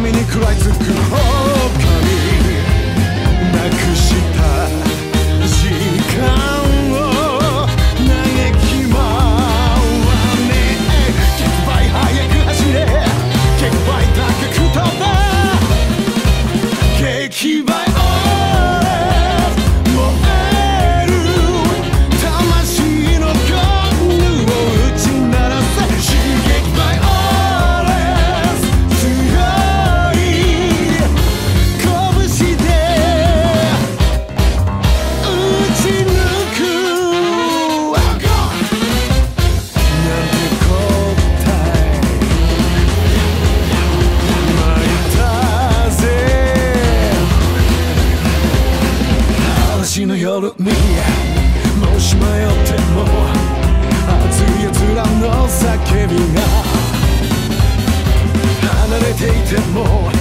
神に食らいつく、るにもし迷っても熱い奴らの叫びが離れていても